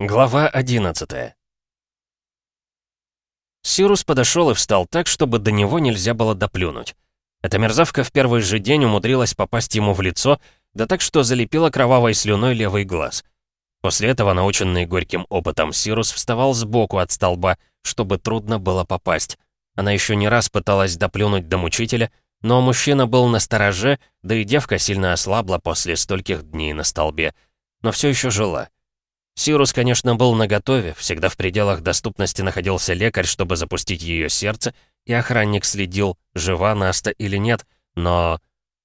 Глава 11 Сирус подошел и встал так, чтобы до него нельзя было доплюнуть. Эта мерзавка в первый же день умудрилась попасть ему в лицо, да так, что залепила кровавой слюной левый глаз. После этого, наученный горьким опытом, Сирус вставал сбоку от столба, чтобы трудно было попасть. Она еще не раз пыталась доплюнуть до мучителя, но мужчина был на стороже, да и девка сильно ослабла после стольких дней на столбе, но все еще жила. Сирус, конечно, был наготове, всегда в пределах доступности находился лекарь, чтобы запустить ее сердце, и охранник следил, жива Наста или нет, но...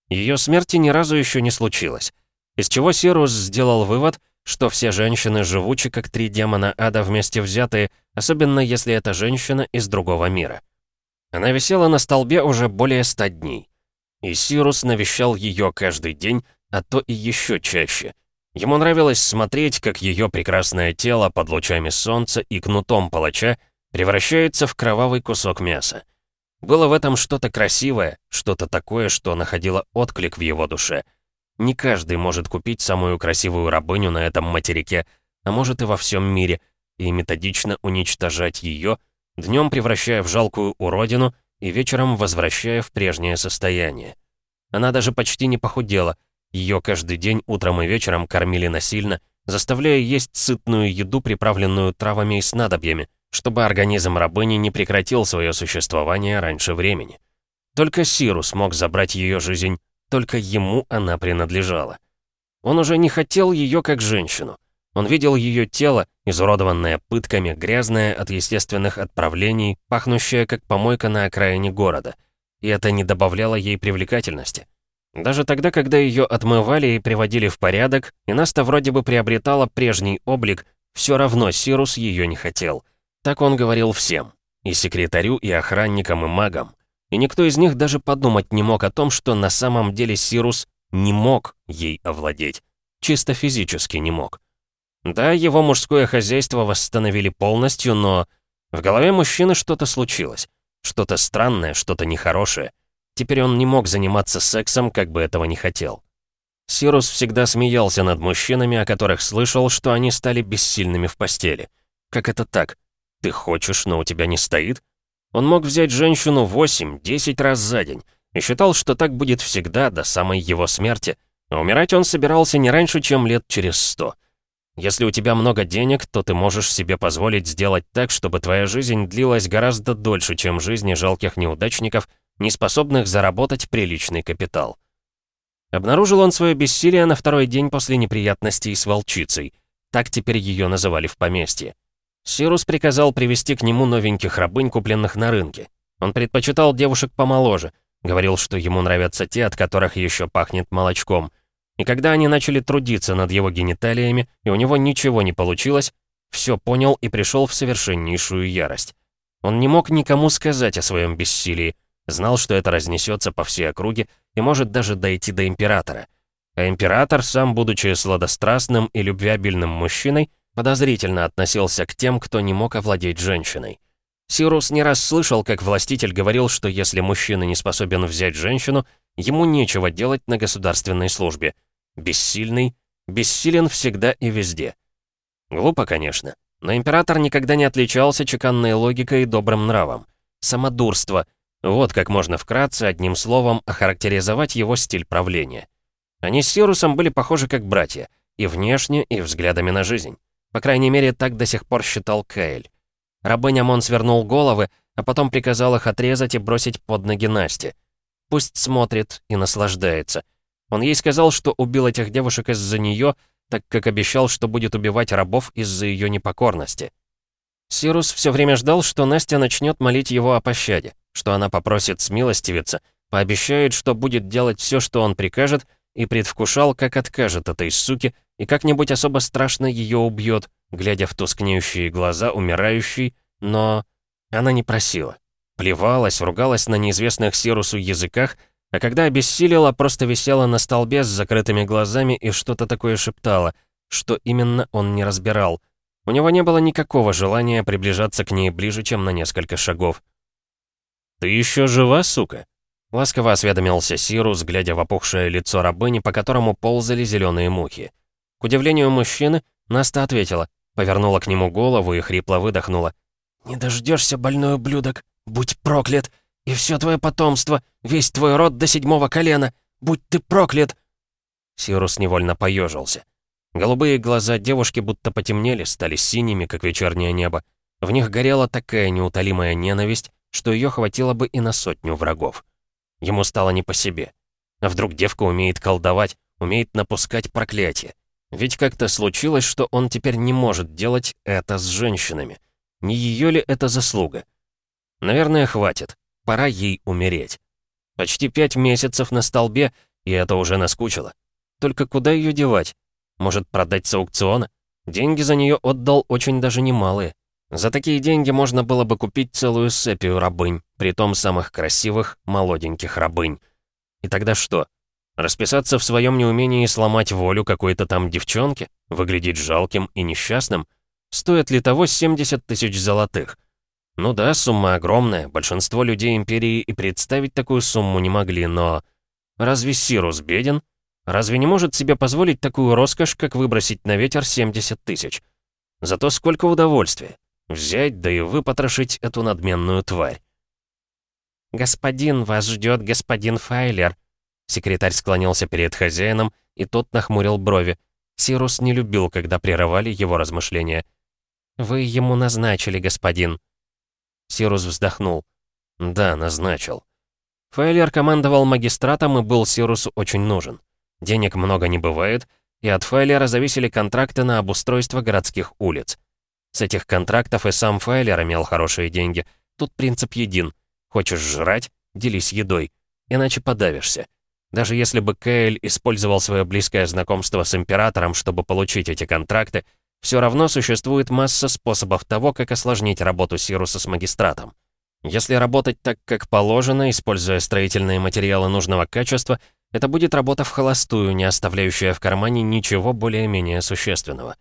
Ее смерти ни разу еще не случилось. Из чего Сирус сделал вывод, что все женщины живучи, как три демона ада вместе взятые, особенно если это женщина из другого мира. Она висела на столбе уже более ста дней. И Сирус навещал ее каждый день, а то и еще чаще — Ему нравилось смотреть, как ее прекрасное тело под лучами солнца и кнутом палача превращается в кровавый кусок мяса. Было в этом что-то красивое, что-то такое, что находило отклик в его душе. Не каждый может купить самую красивую рабыню на этом материке, а может и во всем мире, и методично уничтожать ее, днем превращая в жалкую уродину и вечером возвращая в прежнее состояние. Она даже почти не похудела — ее каждый день утром и вечером кормили насильно, заставляя есть сытную еду, приправленную травами и снадобьями, чтобы организм рабыни не прекратил свое существование раньше времени. Только Сиру смог забрать ее жизнь, только ему она принадлежала. Он уже не хотел ее как женщину. Он видел ее тело, изуродованное пытками, грязное от естественных отправлений, пахнущее как помойка на окраине города. И это не добавляло ей привлекательности. Даже тогда, когда ее отмывали и приводили в порядок, Наста вроде бы приобретала прежний облик, все равно Сирус ее не хотел. Так он говорил всем. И секретарю, и охранникам, и магам. И никто из них даже подумать не мог о том, что на самом деле Сирус не мог ей овладеть. Чисто физически не мог. Да, его мужское хозяйство восстановили полностью, но... В голове мужчины что-то случилось. Что-то странное, что-то нехорошее. Теперь он не мог заниматься сексом, как бы этого не хотел. Сирус всегда смеялся над мужчинами, о которых слышал, что они стали бессильными в постели. Как это так? Ты хочешь, но у тебя не стоит? Он мог взять женщину 8-10 раз за день и считал, что так будет всегда, до самой его смерти. А умирать он собирался не раньше, чем лет через сто. Если у тебя много денег, то ты можешь себе позволить сделать так, чтобы твоя жизнь длилась гораздо дольше, чем жизни жалких неудачников, не способных заработать приличный капитал. Обнаружил он свое бессилие на второй день после неприятностей с волчицей. Так теперь ее называли в поместье. Сирус приказал привести к нему новеньких рабынь, купленных на рынке. Он предпочитал девушек помоложе, говорил, что ему нравятся те, от которых еще пахнет молочком. И когда они начали трудиться над его гениталиями, и у него ничего не получилось, все понял и пришел в совершеннейшую ярость. Он не мог никому сказать о своем бессилии, Знал, что это разнесется по всей округе и может даже дойти до императора. А император, сам будучи сладострастным и любвеобильным мужчиной, подозрительно относился к тем, кто не мог овладеть женщиной. Сирус не раз слышал, как властитель говорил, что если мужчина не способен взять женщину, ему нечего делать на государственной службе. Бессильный, бессилен всегда и везде. Глупо, конечно, но император никогда не отличался чеканной логикой и добрым нравом. Самодурство — вот как можно вкратце, одним словом, охарактеризовать его стиль правления. Они с Сирусом были похожи как братья, и внешне, и взглядами на жизнь. По крайней мере, так до сих пор считал Каэль. Рабыня он свернул головы, а потом приказал их отрезать и бросить под ноги Насте. Пусть смотрит и наслаждается. Он ей сказал, что убил этих девушек из-за нее, так как обещал, что будет убивать рабов из-за ее непокорности. Сирус все время ждал, что Настя начнет молить его о пощаде что она попросит смилостивиться, пообещает, что будет делать все, что он прикажет, и предвкушал, как откажет этой суке и как-нибудь особо страшно ее убьет, глядя в тускнеющие глаза умирающей, но она не просила. Плевалась, ругалась на неизвестных Сирусу языках, а когда обессилила, просто висела на столбе с закрытыми глазами и что-то такое шептала, что именно он не разбирал. У него не было никакого желания приближаться к ней ближе, чем на несколько шагов. «Ты еще жива, сука?» Ласково осведомился Сирус, глядя в опухшее лицо рабыни, по которому ползали зеленые мухи. К удивлению мужчины, Наста ответила повернула к нему голову и хрипло выдохнула. «Не дождешься, больной ублюдок! Будь проклят! И все твое потомство, весь твой род до седьмого колена! Будь ты проклят!» Сирус невольно поежился. Голубые глаза девушки будто потемнели, стали синими, как вечернее небо. В них горела такая неутолимая ненависть, что ее хватило бы и на сотню врагов. Ему стало не по себе. А вдруг девка умеет колдовать, умеет напускать проклятие? Ведь как-то случилось, что он теперь не может делать это с женщинами. Не ее ли это заслуга? Наверное, хватит. Пора ей умереть. Почти пять месяцев на столбе, и это уже наскучило. Только куда ее девать? Может, продать с аукциона? Деньги за нее отдал очень даже немалые. За такие деньги можно было бы купить целую сепию рабынь, притом самых красивых, молоденьких рабынь. И тогда что? Расписаться в своем неумении сломать волю какой-то там девчонки? Выглядеть жалким и несчастным? Стоит ли того 70 тысяч золотых? Ну да, сумма огромная, большинство людей Империи и представить такую сумму не могли, но... Разве Сирус беден? Разве не может себе позволить такую роскошь, как выбросить на ветер 70 тысяч? Зато сколько удовольствия. Взять, да и выпотрошить эту надменную тварь. «Господин, вас ждет господин Файлер». Секретарь склонился перед хозяином, и тот нахмурил брови. Сирус не любил, когда прерывали его размышления. «Вы ему назначили, господин». Сирус вздохнул. «Да, назначил». Файлер командовал магистратом и был Сирусу очень нужен. Денег много не бывает, и от Файлера зависели контракты на обустройство городских улиц. С этих контрактов и сам Файлер имел хорошие деньги. Тут принцип един. Хочешь жрать — делись едой, иначе подавишься. Даже если бы Кейль использовал свое близкое знакомство с Императором, чтобы получить эти контракты, все равно существует масса способов того, как осложнить работу Сируса с магистратом. Если работать так, как положено, используя строительные материалы нужного качества, это будет работа в холостую, не оставляющая в кармане ничего более-менее существенного.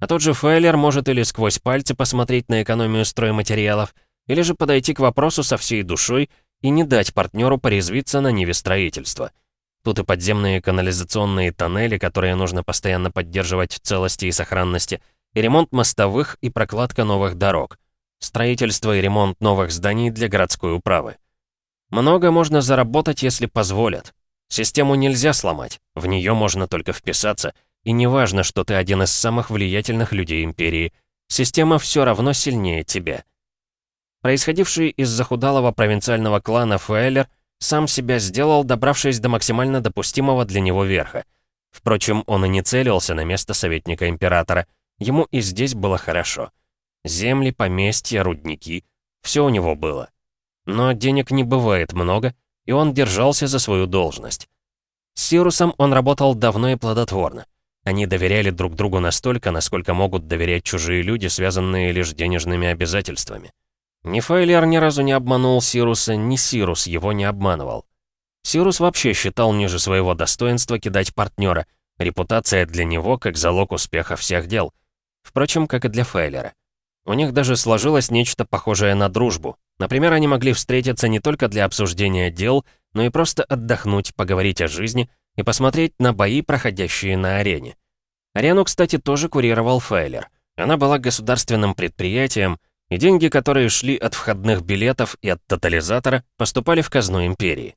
А тот же Файлер может или сквозь пальцы посмотреть на экономию стройматериалов, или же подойти к вопросу со всей душой и не дать партнеру порезвиться на ниве строительства. Тут и подземные канализационные тоннели, которые нужно постоянно поддерживать в целости и сохранности, и ремонт мостовых и прокладка новых дорог, строительство и ремонт новых зданий для городской управы. Много можно заработать, если позволят. Систему нельзя сломать, в нее можно только вписаться, и не важно, что ты один из самых влиятельных людей Империи, система все равно сильнее тебя. Происходивший из захудалого провинциального клана Фуэллер сам себя сделал, добравшись до максимально допустимого для него верха. Впрочем, он и не целился на место советника Императора, ему и здесь было хорошо. Земли, поместья, рудники — все у него было. Но денег не бывает много, и он держался за свою должность. С Сирусом он работал давно и плодотворно. Они доверяли друг другу настолько, насколько могут доверять чужие люди, связанные лишь денежными обязательствами. Ни Фейлер ни разу не обманул Сируса, ни Сирус его не обманывал. Сирус вообще считал ниже своего достоинства кидать партнера. Репутация для него как залог успеха всех дел. Впрочем, как и для Фейлера. У них даже сложилось нечто похожее на дружбу. Например, они могли встретиться не только для обсуждения дел, но и просто отдохнуть, поговорить о жизни и посмотреть на бои, проходящие на арене. Арену, кстати, тоже курировал Фейлер. Она была государственным предприятием, и деньги, которые шли от входных билетов и от тотализатора, поступали в казну Империи.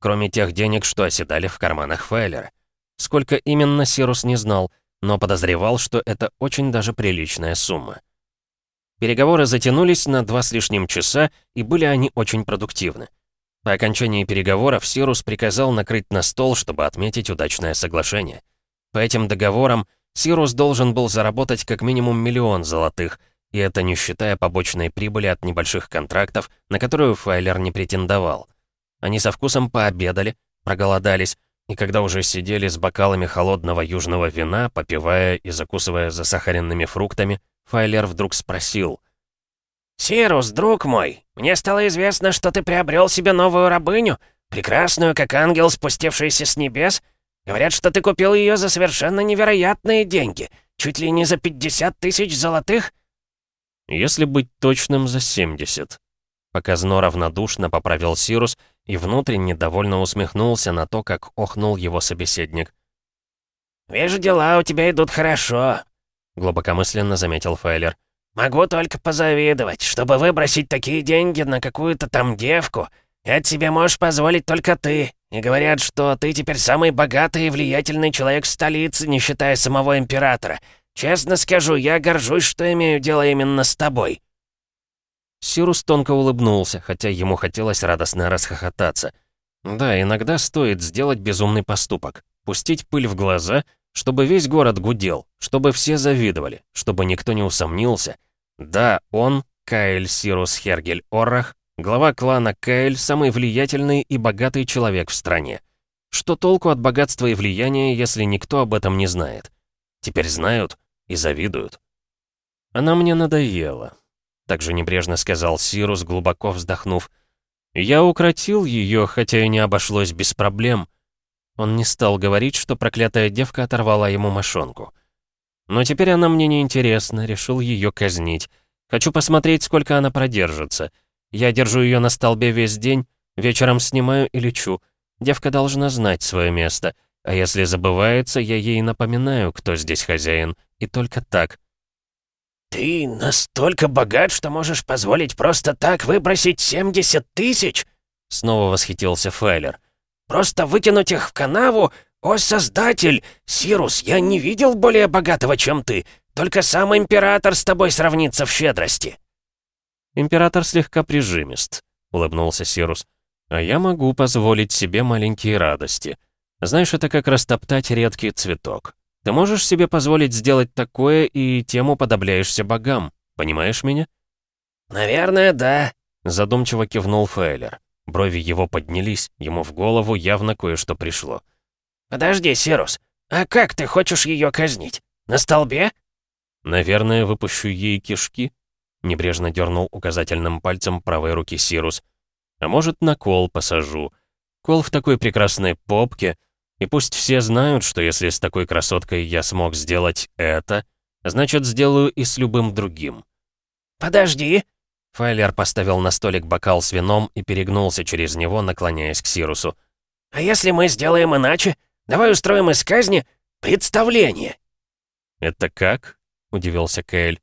Кроме тех денег, что оседали в карманах Фейлера. Сколько именно Сирус не знал, но подозревал, что это очень даже приличная сумма. Переговоры затянулись на два с лишним часа, и были они очень продуктивны. По окончании переговоров Сирус приказал накрыть на стол, чтобы отметить удачное соглашение. По этим договорам Сирус должен был заработать как минимум миллион золотых, и это не считая побочной прибыли от небольших контрактов, на которую Файлер не претендовал. Они со вкусом пообедали, проголодались, и когда уже сидели с бокалами холодного южного вина, попивая и закусывая засахаренными фруктами, Файлер вдруг спросил. «Сирус, друг мой, мне стало известно, что ты приобрел себе новую рабыню, прекрасную, как ангел, спустившийся с небес. Говорят, что ты купил ее за совершенно невероятные деньги, чуть ли не за 50 тысяч золотых?» «Если быть точным, за 70». Показно равнодушно поправил Сирус и внутренне довольно усмехнулся на то, как охнул его собеседник. «Вижу, дела у тебя идут хорошо. глубокомысленно заметил Файлер. «Могу только позавидовать. Чтобы выбросить такие деньги на какую-то там девку, это себе можешь позволить только ты. И говорят, что ты теперь самый богатый и влиятельный человек в столице, не считая самого императора. Честно скажу, я горжусь, что имею дело именно с тобой». Сирус тонко улыбнулся, хотя ему хотелось радостно расхохотаться. Да, иногда стоит сделать безумный поступок. Пустить пыль в глаза, чтобы весь город гудел, чтобы все завидовали, чтобы никто не усомнился. Да, он, Каэль Сирус Хергель Оррах, глава клана Каэль, самый влиятельный и богатый человек в стране. Что толку от богатства и влияния, если никто об этом не знает? Теперь знают и завидуют. Она мне надоела, также небрежно сказал Сирус, глубоко вздохнув. «Я укротил ее, хотя и не обошлось без проблем». Он не стал говорить, что проклятая девка оторвала ему мошонку. «Но теперь она мне не интересна, решил ее казнить. Хочу посмотреть, сколько она продержится. Я держу ее на столбе весь день, вечером снимаю и лечу. Девка должна знать свое место, а если забывается, я ей напоминаю, кто здесь хозяин, и только так. «Ты настолько богат, что можешь позволить просто так выбросить 70 тысяч?» Снова восхитился Файлер. «Просто выкинуть их в канаву? О, Создатель! Сирус, я не видел более богатого, чем ты. Только сам Император с тобой сравнится в щедрости». «Император слегка прижимист», — улыбнулся Сирус. «А я могу позволить себе маленькие радости. Знаешь, это как растоптать редкий цветок. Ты можешь себе позволить сделать такое и тем уподобляешься богам. Понимаешь меня?» «Наверное, да», — задумчиво кивнул Фейлер. Брови его поднялись, ему в голову явно кое-что пришло. «Подожди, Сирус, а как ты хочешь ее казнить? На столбе?» «Наверное, выпущу ей кишки», — небрежно дернул указательным пальцем правой руки Сирус. «А может, на кол посажу. Кол в такой прекрасной попке, и пусть все знают, что если с такой красоткой я смог сделать это, значит, сделаю и с любым другим. «Подожди!» Файлер поставил на столик бокал с вином и перегнулся через него, наклоняясь к Сирусу. «А если мы сделаем иначе? Давай устроим из казни представление!» «Это как?» — удивился Кэль.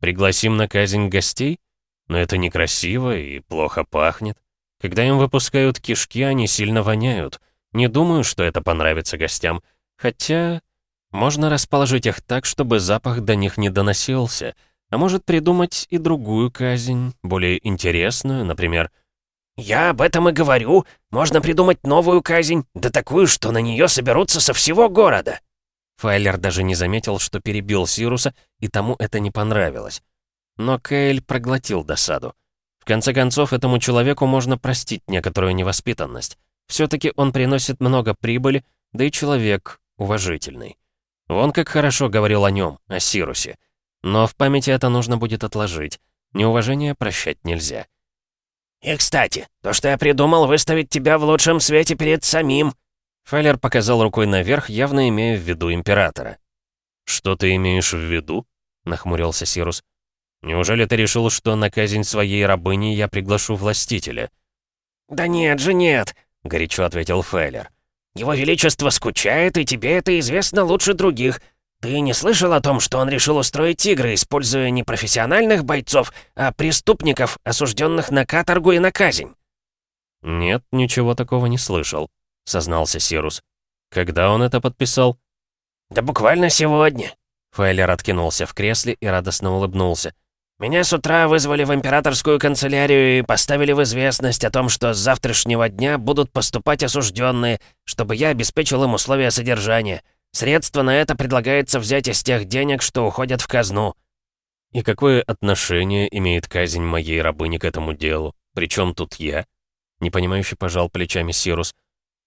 «Пригласим на казнь гостей? Но это некрасиво и плохо пахнет. Когда им выпускают кишки, они сильно воняют. Не думаю, что это понравится гостям. Хотя... Можно расположить их так, чтобы запах до них не доносился. А может придумать и другую казнь, более интересную, например... «Я об этом и говорю. Можно придумать новую казнь, да такую, что на нее соберутся со всего города». Файлер даже не заметил, что перебил Сируса, и тому это не понравилось. Но Кейль проглотил досаду. В конце концов, этому человеку можно простить некоторую невоспитанность. Все-таки он приносит много прибыли, да и человек уважительный. Вон как хорошо говорил о нем, о Сирусе. Но в памяти это нужно будет отложить. Неуважение прощать нельзя. «И, кстати, то, что я придумал, выставить тебя в лучшем свете перед самим...» Файлер показал рукой наверх, явно имея в виду императора. «Что ты имеешь в виду?» — нахмурился Сирус. «Неужели ты решил, что на казнь своей рабыни я приглашу властителя?» «Да нет же нет. — горячо ответил Фейлер. «Его Величество скучает, и тебе это известно лучше других. Ты не слышал о том, что он решил устроить игры, используя не профессиональных бойцов, а преступников, осужденных на каторгу и на казнь?» «Нет, ничего такого не слышал», — сознался Сирус. «Когда он это подписал?» «Да буквально сегодня». Фейлер откинулся в кресле и радостно улыбнулся. «Меня с утра вызвали в императорскую канцелярию и поставили в известность о том, что с завтрашнего дня будут поступать осужденные, чтобы я обеспечил им условия содержания. Средства на это предлагается взять из тех денег, что уходят в казну». «И какое отношение имеет казнь моей рабыни к этому делу? Причем тут я?» Непонимающе пожал плечами Сирус.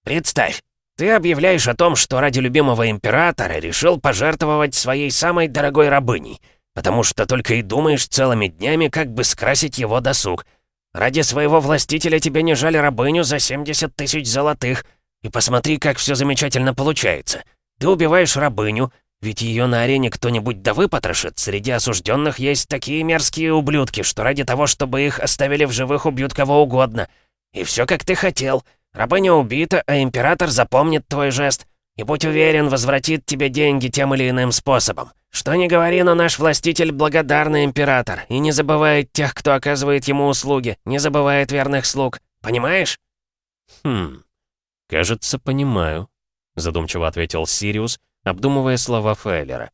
«Представь, ты объявляешь о том, что ради любимого императора решил пожертвовать своей самой дорогой рабыней» потому что только и думаешь целыми днями, как бы скрасить его досуг. Ради своего властителя тебе не жали рабыню за 70 тысяч золотых. И посмотри, как все замечательно получается. Ты убиваешь рабыню, ведь ее на арене кто-нибудь да выпотрошит. Среди осужденных есть такие мерзкие ублюдки, что ради того, чтобы их оставили в живых, убьют кого угодно. И все как ты хотел. Рабыня убита, а император запомнит твой жест. И будь уверен, возвратит тебе деньги тем или иным способом. Что не говори, но наш властитель благодарный император и не забывает тех, кто оказывает ему услуги, не забывает верных слуг. Понимаешь?» «Хм, кажется, понимаю», — задумчиво ответил Сириус, обдумывая слова Фейлера.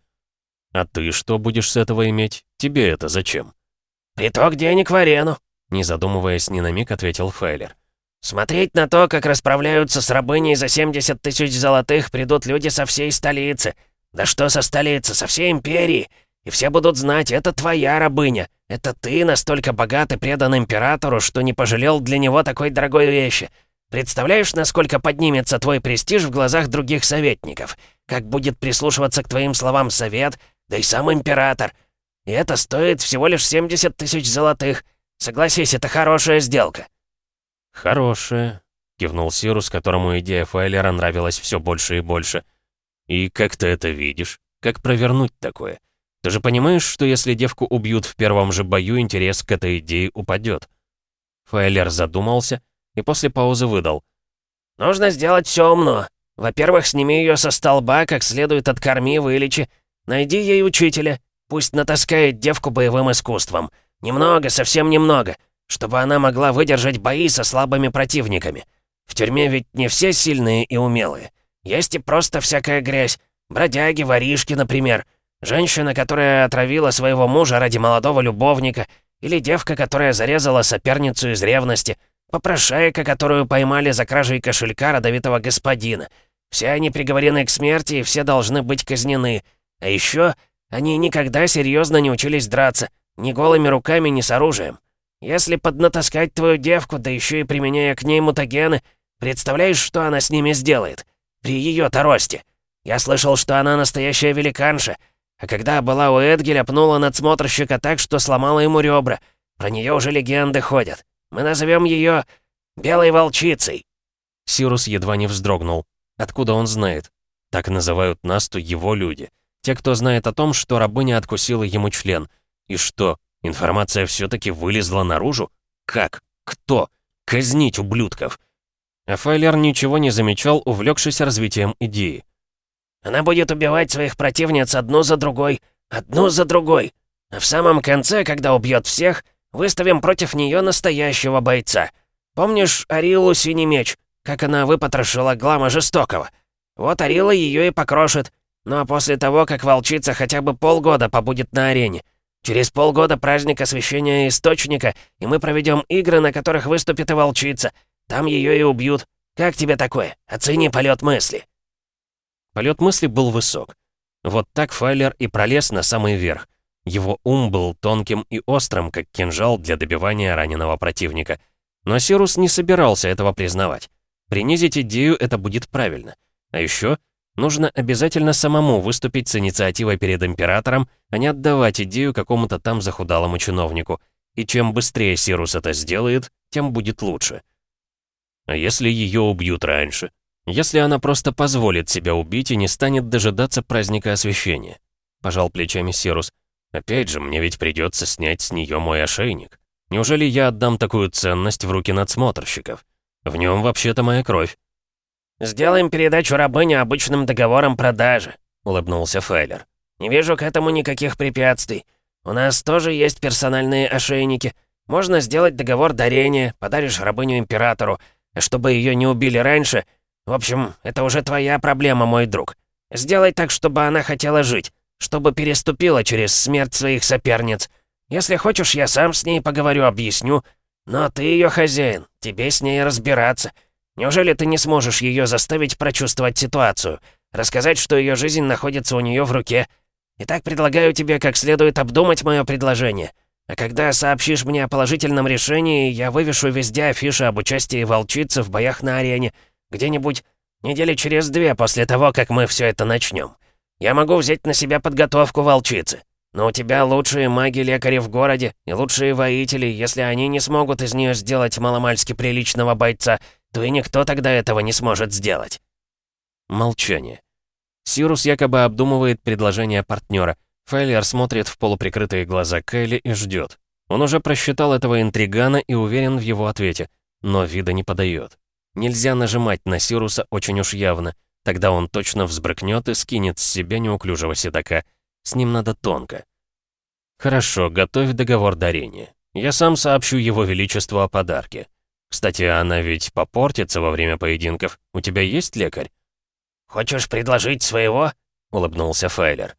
«А ты что будешь с этого иметь? Тебе это зачем?» «Приток денег в арену», — не задумываясь ни на миг, ответил Фейлер. «Смотреть на то, как расправляются с рабыней за 70 тысяч золотых, придут люди со всей столицы. Да что со столицы, со всей империи. И все будут знать, это твоя рабыня. Это ты настолько богат и предан императору, что не пожалел для него такой дорогой вещи. Представляешь, насколько поднимется твой престиж в глазах других советников? Как будет прислушиваться к твоим словам совет, да и сам император. И это стоит всего лишь 70 тысяч золотых. Согласись, это хорошая сделка». «Хорошая», — кивнул Сирус, которому идея Файлера нравилась все больше и больше. «И как ты это видишь? Как провернуть такое? Ты же понимаешь, что если девку убьют в первом же бою, интерес к этой идее упадет?» Файлер задумался и после паузы выдал. «Нужно сделать все умно. Во-первых, сними ее со столба, как следует откорми, вылечи. Найди ей учителя. Пусть натаскает девку боевым искусством. Немного, совсем немного. Чтобы она могла выдержать бои со слабыми противниками. В тюрьме ведь не все сильные и умелые. Есть и просто всякая грязь. Бродяги, воришки, например. Женщина, которая отравила своего мужа ради молодого любовника. Или девка, которая зарезала соперницу из ревности. Попрошайка, которую поймали за кражей кошелька родовитого господина. Все они приговорены к смерти, и все должны быть казнены. А еще они никогда серьезно не учились драться. Ни голыми руками, ни с оружием. Если поднатаскать твою девку, да еще и применяя к ней мутагены, представляешь, что она с ними сделает? При ее-то росте. Я слышал, что она настоящая великанша. А когда была у Эдгеля, пнула надсмотрщика так, что сломала ему ребра. Про нее уже легенды ходят. Мы назовем ее Белой Волчицей». Сирус едва не вздрогнул. Откуда он знает? Так называют Насту его люди. Те, кто знает о том, что рабыня откусила ему член. И что, информация все-таки вылезла наружу? Как? Кто? Казнить ублюдков. А Файлер ничего не замечал, увлекшись развитием идеи. «Она будет убивать своих противниц одну за другой, одну за другой. А в самом конце, когда убьет всех, выставим против нее настоящего бойца. Помнишь Арилу Синий Меч, как она выпотрошила Глама Жестокого? Вот Арила ее и покрошит. Ну а после того, как волчица хотя бы полгода побудет на арене. Через полгода праздник освящения Источника, и мы проведем игры, на которых выступит и волчица. Там ее и убьют. Как тебе такое? Оцени полет мысли». Полет мысли был высок. Вот так Файлер и пролез на самый верх. Его ум был тонким и острым, как кинжал для добивания раненого противника. Но Сирус не собирался этого признавать. Принизить идею это будет правильно. А еще нужно обязательно самому выступить с инициативой перед Императором, а не отдавать идею какому-то там захудалому чиновнику. И чем быстрее Сирус это сделает, тем будет лучше. А если ее убьют раньше? Если она просто позволит себя убить и не станет дожидаться праздника освящения? Пожал плечами Сирус. Опять же, мне ведь придется снять с нее мой ошейник. Неужели я отдам такую ценность в руки надсмотрщиков? В нем вообще-то моя кровь. «Сделаем передачу рабыни обычным договором продажи», — улыбнулся Файлер. «Не вижу к этому никаких препятствий. У нас тоже есть персональные ошейники. Можно сделать договор дарения, подаришь рабыню императору, чтобы ее не убили раньше... В общем, это уже твоя проблема, мой друг. Сделай так, чтобы она хотела жить, чтобы переступила через смерть своих соперниц. Если хочешь, я сам с ней поговорю, объясню. Но ты ее хозяин, тебе с ней разбираться. Неужели ты не сможешь ее заставить прочувствовать ситуацию? Рассказать, что ее жизнь находится у нее в руке? Итак, предлагаю тебе как следует обдумать мое предложение. А когда сообщишь мне о положительном решении, я вывешу везде афиши об участии волчицы в боях на арене. Где-нибудь недели через две после того, как мы все это начнем. Я могу взять на себя подготовку волчицы. Но у тебя лучшие маги-лекари в городе и лучшие воители. Если они не смогут из нее сделать маломальски приличного бойца, то и никто тогда этого не сможет сделать. Молчание. Сирус якобы обдумывает предложение партнера. Файлер смотрит в полуприкрытые глаза Кайли и ждет. Он уже просчитал этого интригана и уверен в его ответе, но вида не подает. Нельзя нажимать на Сируса очень уж явно, тогда он точно взбрыкнет и скинет с себя неуклюжего седока. С ним надо тонко. Хорошо, готовь договор дарения. Я сам сообщу его величеству о подарке. Кстати, она ведь попортится во время поединков. У тебя есть лекарь? «Хочешь предложить своего?» — улыбнулся Файлер.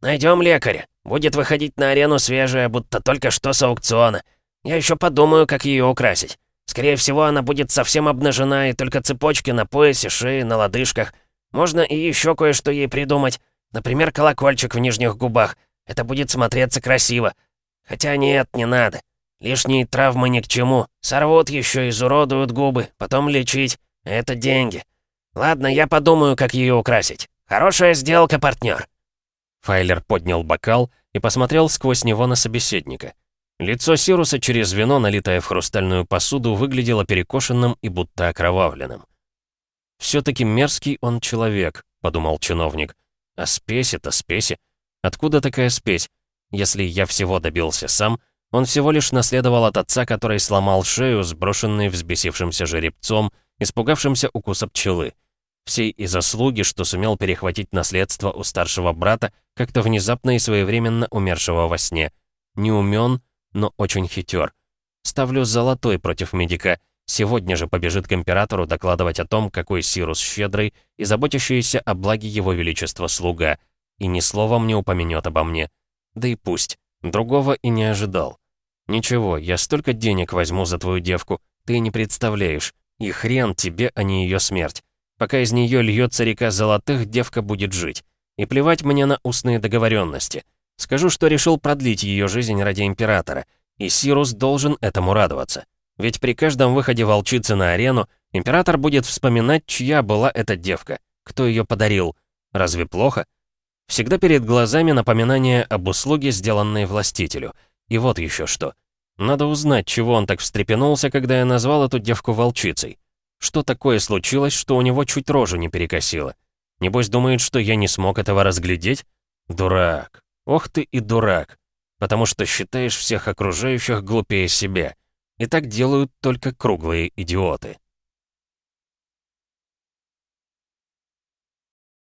«Найдем лекаря. Будет выходить на арену свежая, будто только что с аукциона. Я еще подумаю, как ее украсить. Скорее всего, она будет совсем обнажена, и только цепочки на поясе, шее, на лодыжках. Можно и еще кое-что ей придумать. Например, колокольчик в нижних губах. Это будет смотреться красиво. Хотя нет, не надо. Лишние травмы ни к чему. Сорвут еще, изуродуют губы, потом лечить. Это деньги. Ладно, я подумаю, как ее украсить. Хорошая сделка, партнер. Файлер поднял бокал и посмотрел сквозь него на собеседника. Лицо Сируса через вино, налитое в хрустальную посуду, выглядело перекошенным и будто окровавленным. «Все-таки мерзкий он человек», — подумал чиновник. «А спесь это спеси. Откуда такая спесь? Если я всего добился сам, он всего лишь наследовал от отца, который сломал шею, сброшенный взбесившимся жеребцом, испугавшимся укуса пчелы. Всей и заслуги, что сумел перехватить наследство у старшего брата, как-то внезапно и своевременно умершего во сне. Не умен, но очень хитер. Ставлю золотой против медика. Сегодня же побежит к императору докладывать о том, какой Сирус щедрый и заботящийся о благе его величества слуга. И ни словом не упомянет обо мне. Да и пусть. Другого и не ожидал. Ничего, я столько денег возьму за твою девку, ты не представляешь. И хрен тебе, а не ее смерть. Пока из нее льется река золотых, девка будет жить. И плевать мне на устные договоренности. Скажу, что решил продлить ее жизнь ради Императора, и Сирус должен этому радоваться. Ведь при каждом выходе волчицы на арену Император будет вспоминать, чья была эта девка, кто ее подарил. Разве плохо? Всегда перед глазами напоминание об услуге, сделанной властителю. И вот еще что. Надо узнать, чего он так встрепенулся, когда я назвал эту девку волчицей. Что такое случилось, что у него чуть рожу не перекосило? Небось думает, что я не смог этого разглядеть? Дурак. Ох ты и дурак. Потому что считаешь всех окружающих глупее себя. И так делают только круглые идиоты.